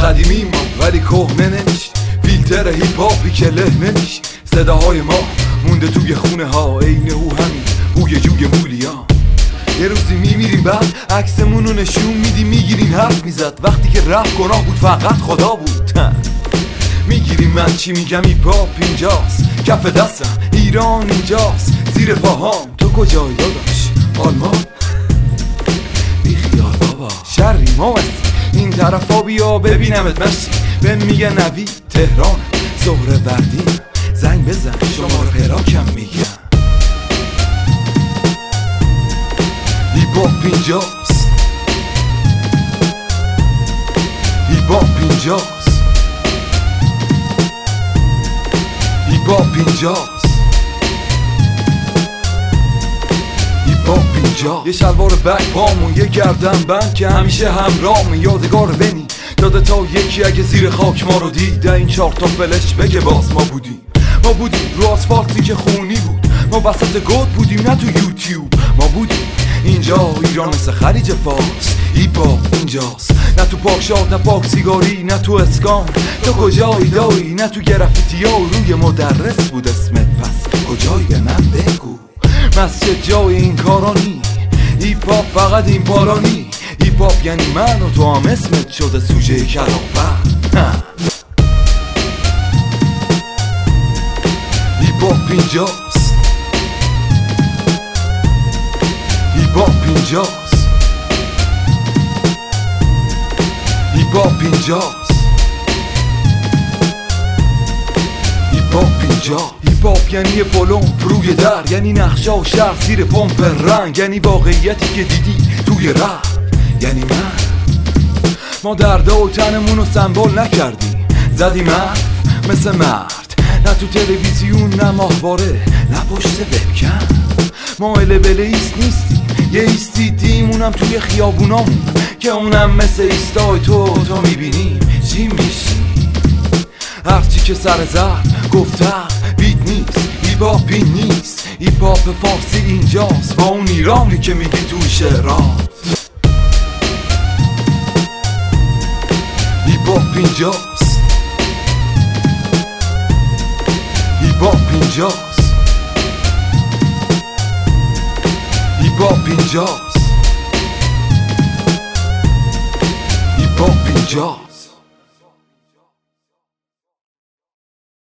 قدیمی ما ولی کهنه نمیشی فیلتر هیپ هاپی که له نمیشی صداهای ما مونده توی خونه ها عین او همین. بوی جوی مولیان. یه روزی میمیریم بعد عکسمون رو نشون میدی. می‌گیرین حرف می‌زد. وقتی که رفت گناه بود فقط خدا بود. می‌گیریم من چی میگم ای پاپ اینجاست. کف دستم ایران اینجاست. زیر پاهام. تو کجایی داداش؟ آلمان. بیخیال بابا. شری ما این طرفا بیا ببینمت. مشتی بهم میگه نوی تهران زهره وردی زنگ بزن. شماره پراکم میگم. هیپاپ اینجاست. هیپاپ اینجاست. هیپاپ اینجاست. اینجا یه شلوار بک پامون یه گردن بند که همیشه همراهمون. یادگار بنی. داده تا یکی اگه زیر خاک ما رو دیده این چهار تا فلش بگه باز ما بودیم. ما بودیم رو آسفالتی که خونی بود. ما وسط گود بودیم نه تو یوتیوب. ما بودیم اینجا ایران مثل خلیج فارس. هیپا اینجاست. نه تو پاکشاد نه پاک سیگاری نه تو اسکان. تو کجایی دایی نه تو گرفیتی ها. روی مدرس بود اسمت پس. کجایی به من بگو؟ مسجد جای این کارانی هیپاپ فقط این پارانی هیپاپ یعنی من و تو هم اسمت شده سوژه کلافت اینجاست هیپاپ اینجاست هیپاپ اینجاست هیپاپ اینجا هیپاپ یعنی یه پلومپ روی در یعنی نقشه و شهر زیر پمپ رنگ یعنی واقعیتی که دیدی توی رپ. یعنی من. ما درده و تنمون رو سنبال نکردیم. زدیم مثل مرد نه تو تلویزیون نه ماهواره نه پشت وبکم. ما البله ایست نیستیم یه ایستیدیم اونم توی خیابونامون که اونم مثل ایستای تو تو می‌بینیم. چی میشی؟ هرچی که سر زر گفتم بیت نیست هیپاپی نیست. هیپاپ فارسی اینجاست با اون ایرانی که میگی توی شعرات هیپاپ اینجاست. هیپاپ اینجاست هیپاپ اینجاست هیپاپ اینجاست